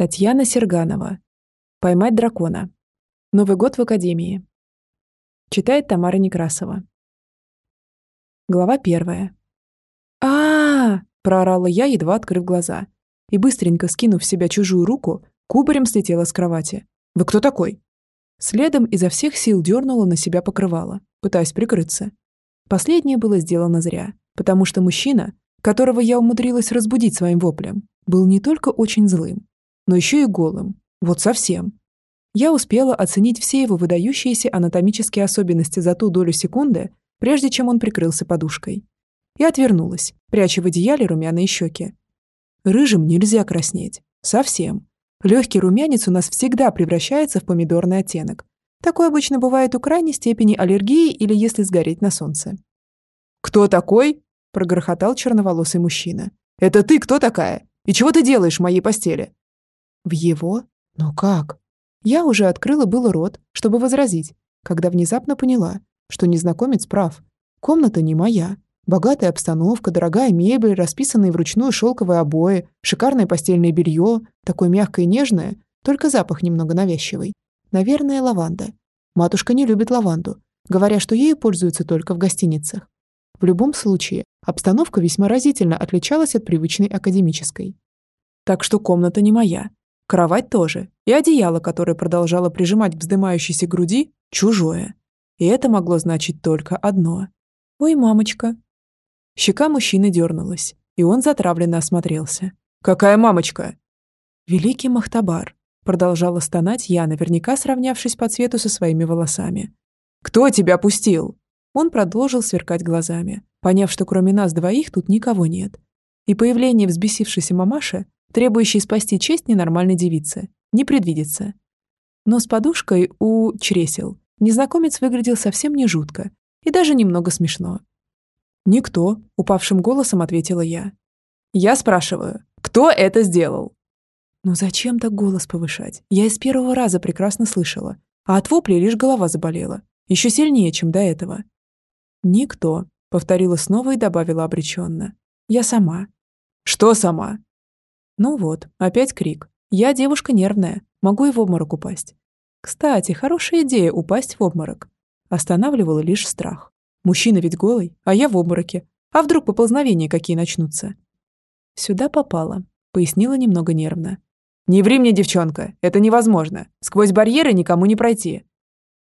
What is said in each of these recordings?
Татьяна Серганова. Поймать дракона. Новый год в Академии. Читает Тамара Некрасова. Глава первая. а, -а, -а проорала я, едва открыв глаза. И быстренько скинув в себя чужую руку, кубарем слетела с кровати. «Вы кто такой?» Следом изо всех сил дернула на себя покрывало, пытаясь прикрыться. Последнее было сделано зря, потому что мужчина, которого я умудрилась разбудить своим воплем, был не только очень злым, но еще и голым. Вот совсем. Я успела оценить все его выдающиеся анатомические особенности за ту долю секунды, прежде чем он прикрылся подушкой. И отвернулась, пряча в одеяле румяные щеки. Рыжим нельзя краснеть. Совсем. Легкий румянец у нас всегда превращается в помидорный оттенок. Такое обычно бывает у крайней степени аллергии или если сгореть на солнце. «Кто такой?» – прогрохотал черноволосый мужчина. «Это ты кто такая? И чего ты делаешь в моей постели?» В его? Но как? Я уже открыла было рот, чтобы возразить, когда внезапно поняла, что незнакомец прав. Комната не моя. Богатая обстановка, дорогая мебель, расписанные вручную шелковые обои, шикарное постельное белье, такое мягкое и нежное, только запах немного навязчивый. Наверное, лаванда. Матушка не любит лаванду, говоря, что ею пользуются только в гостиницах. В любом случае, обстановка весьма разительно отличалась от привычной академической. Так что комната не моя, Кровать тоже. И одеяло, которое продолжало прижимать к вздымающейся груди, чужое. И это могло значить только одно. «Ой, мамочка!» Щека мужчины дернулась, и он затравленно осмотрелся. «Какая мамочка?» «Великий Махтабар», продолжала стонать я, наверняка сравнявшись по цвету со своими волосами. «Кто тебя пустил?» Он продолжил сверкать глазами, поняв, что кроме нас двоих тут никого нет. И появление взбесившейся мамаши требующий спасти честь ненормальной девицы, не предвидится. Но с подушкой у чресел незнакомец выглядел совсем не жутко и даже немного смешно. «Никто», — упавшим голосом ответила я. «Я спрашиваю, кто это сделал?» «Ну зачем так голос повышать? Я из первого раза прекрасно слышала, а от вопли лишь голова заболела, еще сильнее, чем до этого». «Никто», — повторила снова и добавила обреченно. «Я сама». «Что сама?» Ну вот, опять крик. Я девушка нервная, могу и в обморок упасть. Кстати, хорошая идея упасть в обморок. Останавливала лишь страх. Мужчина ведь голый, а я в обмороке. А вдруг поползновения какие начнутся? Сюда попала, пояснила немного нервно. «Не ври мне, девчонка, это невозможно. Сквозь барьеры никому не пройти».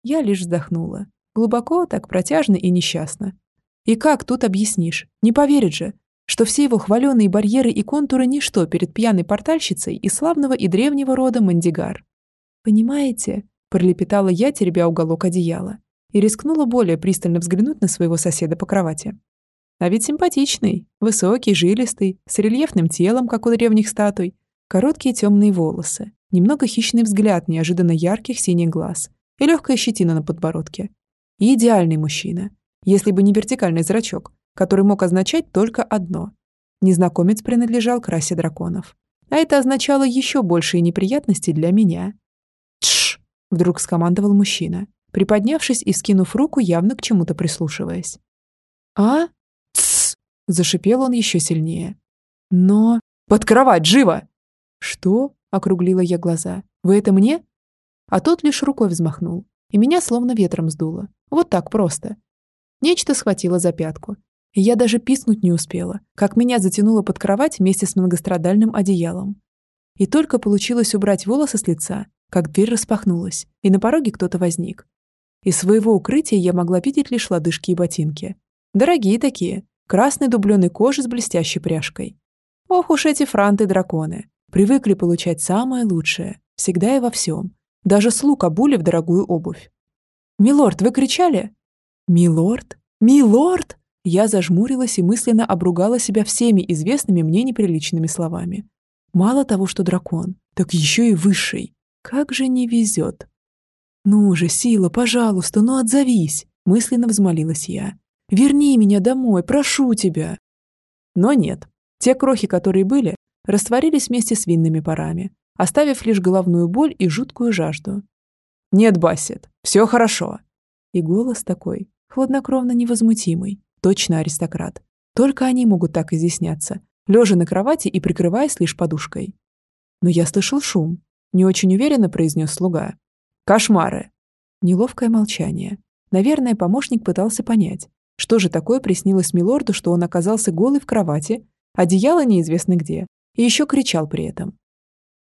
Я лишь вздохнула. Глубоко, так протяжно и несчастно. И как тут объяснишь? Не поверит же что все его хваленые барьеры и контуры – ничто перед пьяной портальщицей из славного и древнего рода Мандигар. «Понимаете?» – пролепетала я, теребя уголок одеяла, и рискнула более пристально взглянуть на своего соседа по кровати. А ведь симпатичный, высокий, жилистый, с рельефным телом, как у древних статуй, короткие темные волосы, немного хищный взгляд неожиданно ярких синих глаз и легкая щетина на подбородке. И идеальный мужчина, если бы не вертикальный зрачок, который мог означать только одно. Незнакомец принадлежал к расе драконов. А это означало еще большие неприятности для меня. «Тш!» — вдруг скомандовал мужчина, приподнявшись и скинув руку, явно к чему-то прислушиваясь. «А? Тсс!» — зашипел он еще сильнее. «Но...» «Под кровать, живо!» «Что?» — округлила я глаза. «Вы это мне?» А тот лишь рукой взмахнул, и меня словно ветром сдуло. Вот так просто. Нечто схватило за пятку, я даже писнуть не успела, как меня затянуло под кровать вместе с многострадальным одеялом. И только получилось убрать волосы с лица, как дверь распахнулась, и на пороге кто-то возник. Из своего укрытия я могла видеть лишь лодыжки и ботинки. Дорогие такие, красной дубленой кожи с блестящей пряжкой. Ох уж эти франты-драконы. Привыкли получать самое лучшее, всегда и во всем. Даже слуг обули в дорогую обувь. «Милорд, вы кричали?» «Милорд? Милорд?» Я зажмурилась и мысленно обругала себя всеми известными мне неприличными словами. Мало того, что дракон, так еще и высший. Как же не везет. «Ну же, Сила, пожалуйста, ну отзовись!» Мысленно взмолилась я. «Верни меня домой, прошу тебя!» Но нет. Те крохи, которые были, растворились вместе с винными парами, оставив лишь головную боль и жуткую жажду. «Нет, Бассет, все хорошо!» И голос такой, хладнокровно невозмутимый, Точно аристократ. Только они могут так изъясняться, лежа на кровати и прикрываясь лишь подушкой. Но я слышал шум. Не очень уверенно произнес слуга. Кошмары. Неловкое молчание. Наверное, помощник пытался понять, что же такое приснилось милорду, что он оказался голый в кровати, одеяло неизвестно где, и еще кричал при этом.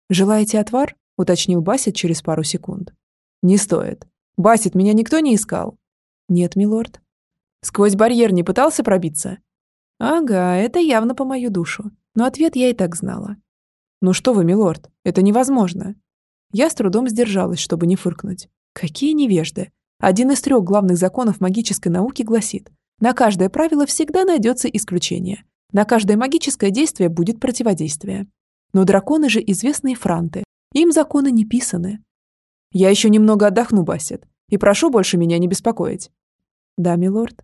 «Желаете отвар?» — уточнил Басит через пару секунд. «Не стоит. Басит, меня никто не искал?» «Нет, милорд». «Сквозь барьер не пытался пробиться?» «Ага, это явно по мою душу. Но ответ я и так знала». «Ну что вы, милорд, это невозможно». Я с трудом сдержалась, чтобы не фыркнуть. Какие невежды. Один из трех главных законов магической науки гласит, на каждое правило всегда найдется исключение. На каждое магическое действие будет противодействие. Но драконы же известные франты. Им законы не писаны. Я еще немного отдохну, Бассет, и прошу больше меня не беспокоить. Да, милорд.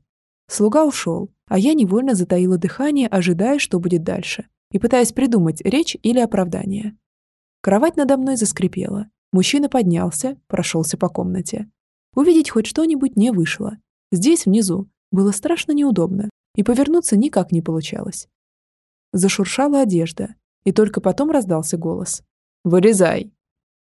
Слуга ушел, а я невольно затаила дыхание, ожидая, что будет дальше, и пытаясь придумать речь или оправдание. Кровать надо мной заскрипела. Мужчина поднялся, прошелся по комнате. Увидеть хоть что-нибудь не вышло. Здесь, внизу, было страшно неудобно, и повернуться никак не получалось. Зашуршала одежда, и только потом раздался голос. «Вылезай!»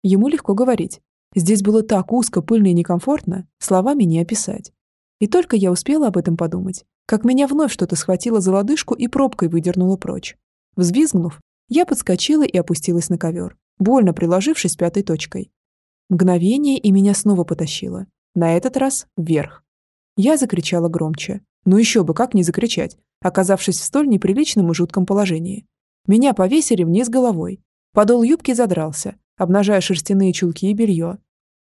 Ему легко говорить. Здесь было так узко, пыльно и некомфортно, словами не описать. И только я успела об этом подумать, как меня вновь что-то схватило за лодыжку и пробкой выдернуло прочь. Взвизгнув, я подскочила и опустилась на ковер, больно приложившись пятой точкой. Мгновение, и меня снова потащило. На этот раз вверх. Я закричала громче. Ну еще бы, как не закричать, оказавшись в столь неприличном и жутком положении. Меня повесили вниз головой. Подол юбки задрался, обнажая шерстяные чулки и белье.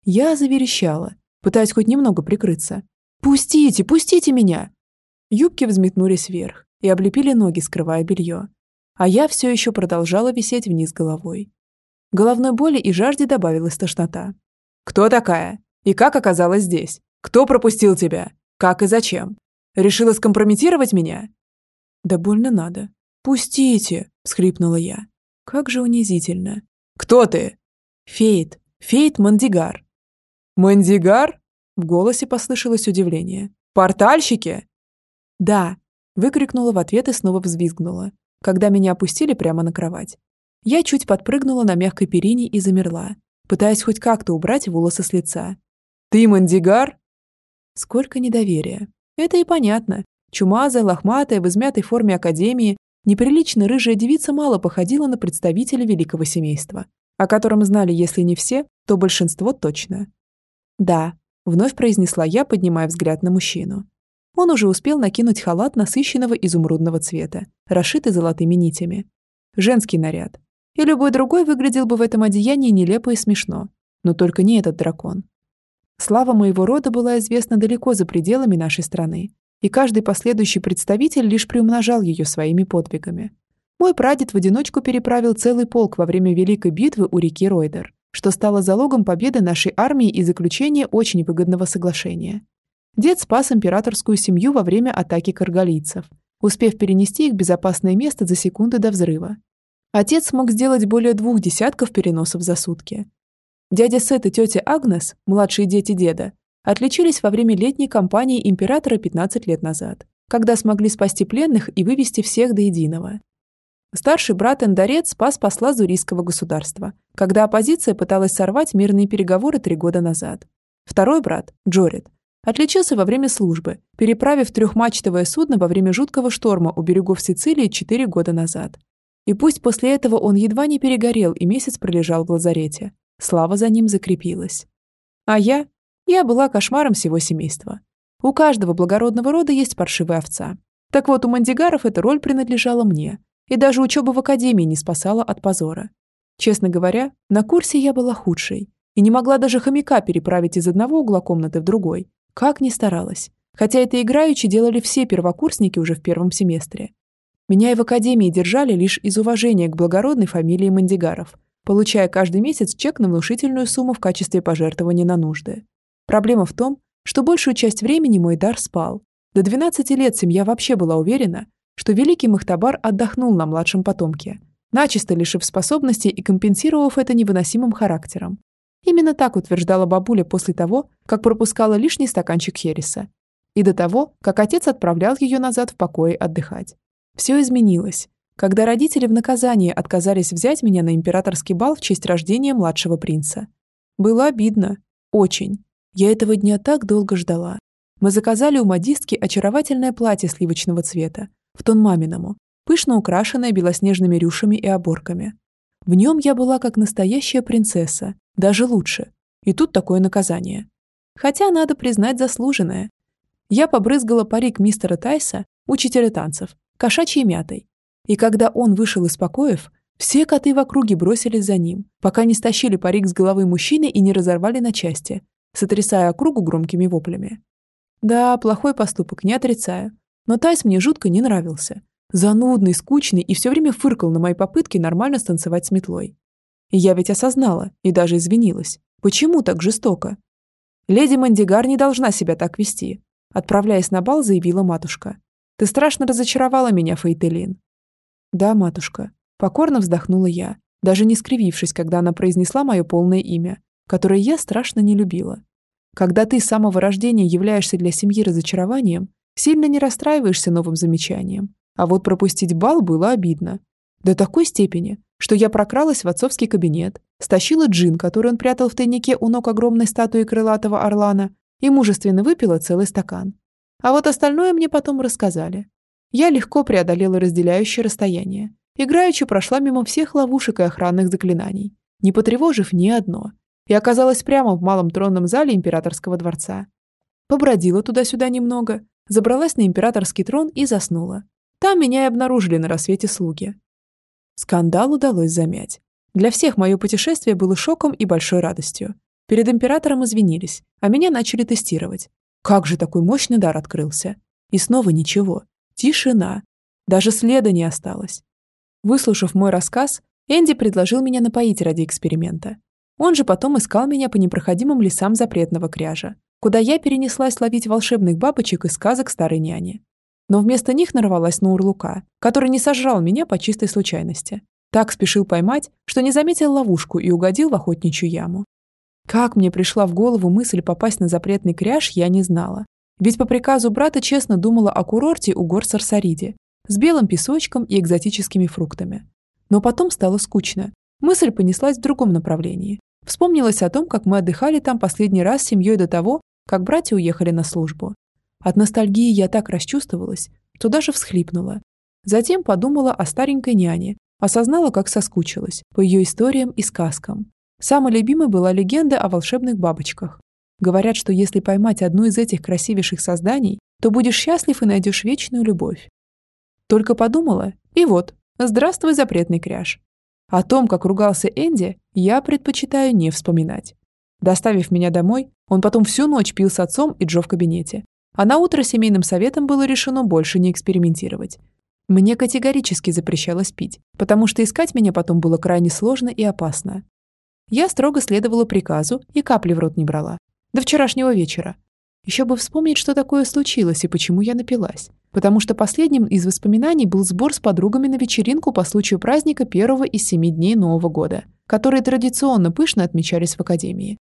Я заверещала, пытаясь хоть немного прикрыться. «Пустите, пустите меня!» Юбки взметнулись вверх и облепили ноги, скрывая белье. А я все еще продолжала висеть вниз головой. Головной боли и жажде добавилась тошнота. «Кто такая? И как оказалась здесь? Кто пропустил тебя? Как и зачем? Решила скомпрометировать меня? Да больно надо. Пустите, всхлипнула я. Как же унизительно. Кто ты? Фейт. Фейт Мандигар. Мандигар? В голосе послышалось удивление. Портальщики? Да, выкрикнула в ответ и снова взвизгнула, когда меня опустили прямо на кровать. Я чуть подпрыгнула на мягкой перине и замерла, пытаясь хоть как-то убрать волосы с лица. «Ты Мандигар?» Сколько недоверия. Это и понятно. Чумазая, лохматая, в измятой форме академии, неприлично рыжая девица мало походила на представителя великого семейства, о котором знали, если не все, то большинство точно. «Да», — вновь произнесла я, поднимая взгляд на мужчину. Он уже успел накинуть халат насыщенного изумрудного цвета, расшитый золотыми нитями. Женский наряд. И любой другой выглядел бы в этом одеянии нелепо и смешно. Но только не этот дракон. Слава моего рода была известна далеко за пределами нашей страны, и каждый последующий представитель лишь приумножал ее своими подвигами. Мой прадед в одиночку переправил целый полк во время Великой битвы у реки Ройдер, что стало залогом победы нашей армии и заключения очень выгодного соглашения. Дед спас императорскую семью во время атаки каргалийцев, успев перенести их в безопасное место за секунды до взрыва. Отец смог сделать более двух десятков переносов за сутки, Дядя Сет и тетя Агнес, младшие дети деда, отличились во время летней кампании императора 15 лет назад, когда смогли спасти пленных и вывести всех до единого. Старший брат Эндарет спас посла Зурийского государства, когда оппозиция пыталась сорвать мирные переговоры три года назад. Второй брат, Джорит, отличился во время службы, переправив трехмачтовое судно во время жуткого шторма у берегов Сицилии четыре года назад. И пусть после этого он едва не перегорел и месяц пролежал в лазарете, Слава за ним закрепилась. А я? Я была кошмаром всего семейства. У каждого благородного рода есть паршивая овца. Так вот, у мандигаров эта роль принадлежала мне, и даже учеба в академии не спасала от позора. Честно говоря, на курсе я была худшей и не могла даже хомяка переправить из одного угла комнаты в другой, как ни старалась. Хотя это играючи делали все первокурсники уже в первом семестре. Меня и в академии держали лишь из уважения к благородной фамилии Мандигаров, получая каждый месяц чек на внушительную сумму в качестве пожертвования на нужды. Проблема в том, что большую часть времени мой дар спал. До 12 лет семья вообще была уверена, что великий Махтабар отдохнул на младшем потомке, начисто лишив способностей и компенсировав это невыносимым характером. Именно так утверждала бабуля после того, как пропускала лишний стаканчик хереса. И до того, как отец отправлял ее назад в покое отдыхать. Все изменилось, когда родители в наказание отказались взять меня на императорский бал в честь рождения младшего принца. Было обидно. Очень. Я этого дня так долго ждала. Мы заказали у модистки очаровательное платье сливочного цвета, в тон маминому, пышно украшенное белоснежными рюшами и оборками. В нем я была как настоящая принцесса, даже лучше. И тут такое наказание. Хотя, надо признать, заслуженное. Я побрызгала парик мистера Тайса, учителя танцев, кошачьей мятой. И когда он вышел из покоев, все коты в округе бросились за ним, пока не стащили парик с головы мужчины и не разорвали на части, сотрясая округу громкими воплями. Да, плохой поступок, не отрицаю. Но Тайс мне жутко не нравился. Занудный, скучный и все время фыркал на мои попытки нормально станцевать с метлой. И я ведь осознала и даже извинилась. Почему так жестоко? Леди Мандигар не должна себя так вести. Отправляясь на бал, заявила матушка. Ты страшно разочаровала меня, Фейтелин. Да, матушка. Покорно вздохнула я, даже не скривившись, когда она произнесла мое полное имя, которое я страшно не любила. Когда ты с самого рождения являешься для семьи разочарованием, сильно не расстраиваешься новым замечанием. А вот пропустить бал было обидно. До такой степени, что я прокралась в отцовский кабинет, стащила джин, который он прятал в тайнике у ног огромной статуи крылатого орлана, и мужественно выпила целый стакан. А вот остальное мне потом рассказали. Я легко преодолела разделяющее расстояние. Играючи прошла мимо всех ловушек и охранных заклинаний, не потревожив ни одно, и оказалась прямо в малом тронном зале императорского дворца. Побродила туда-сюда немного, забралась на императорский трон и заснула. Там меня и обнаружили на рассвете слуги. Скандал удалось замять. Для всех мое путешествие было шоком и большой радостью. Перед императором извинились, а меня начали тестировать. Как же такой мощный дар открылся? И снова ничего. Тишина. Даже следа не осталось. Выслушав мой рассказ, Энди предложил меня напоить ради эксперимента. Он же потом искал меня по непроходимым лесам запретного кряжа, куда я перенеслась ловить волшебных бабочек из сказок старой няни. Но вместо них нарвалась на урлука, который не сожрал меня по чистой случайности. Так спешил поймать, что не заметил ловушку и угодил в охотничью яму. Как мне пришла в голову мысль попасть на запретный кряж, я не знала. Ведь по приказу брата честно думала о курорте у гор Сарсариди с белым песочком и экзотическими фруктами. Но потом стало скучно. Мысль понеслась в другом направлении. Вспомнилось о том, как мы отдыхали там последний раз с семьей до того, как братья уехали на службу. От ностальгии я так расчувствовалась, что даже всхлипнула. Затем подумала о старенькой няне, осознала, как соскучилась по ее историям и сказкам. Самой любимой была легенда о волшебных бабочках. Говорят, что если поймать одну из этих красивейших созданий, то будешь счастлив и найдешь вечную любовь. Только подумала, и вот, здравствуй, запретный кряж. О том, как ругался Энди, я предпочитаю не вспоминать. Доставив меня домой, он потом всю ночь пил с отцом и Джо в кабинете. А на утро семейным советом было решено больше не экспериментировать. Мне категорически запрещалось пить, потому что искать меня потом было крайне сложно и опасно. Я строго следовала приказу и капли в рот не брала. До вчерашнего вечера. Еще бы вспомнить, что такое случилось и почему я напилась потому что последним из воспоминаний был сбор с подругами на вечеринку по случаю праздника первого из семи дней Нового года, которые традиционно пышно отмечались в Академии.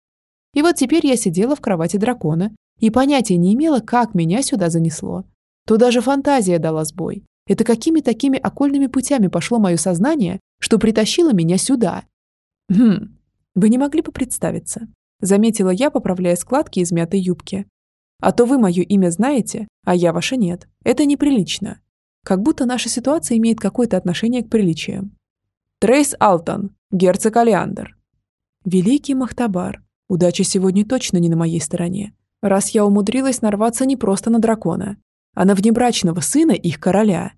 И вот теперь я сидела в кровати дракона и понятия не имела, как меня сюда занесло. То даже фантазия дала сбой. Это какими такими окольными путями пошло мое сознание, что притащило меня сюда? Хм, вы не могли бы представиться? Заметила я, поправляя складки измятой юбки. А то вы мое имя знаете, а я ваше нет. Это неприлично. Как будто наша ситуация имеет какое-то отношение к приличиям. Трейс Алтон, герцог Алиандр. Великий Махтабар, удача сегодня точно не на моей стороне, раз я умудрилась нарваться не просто на дракона, а на внебрачного сына их короля.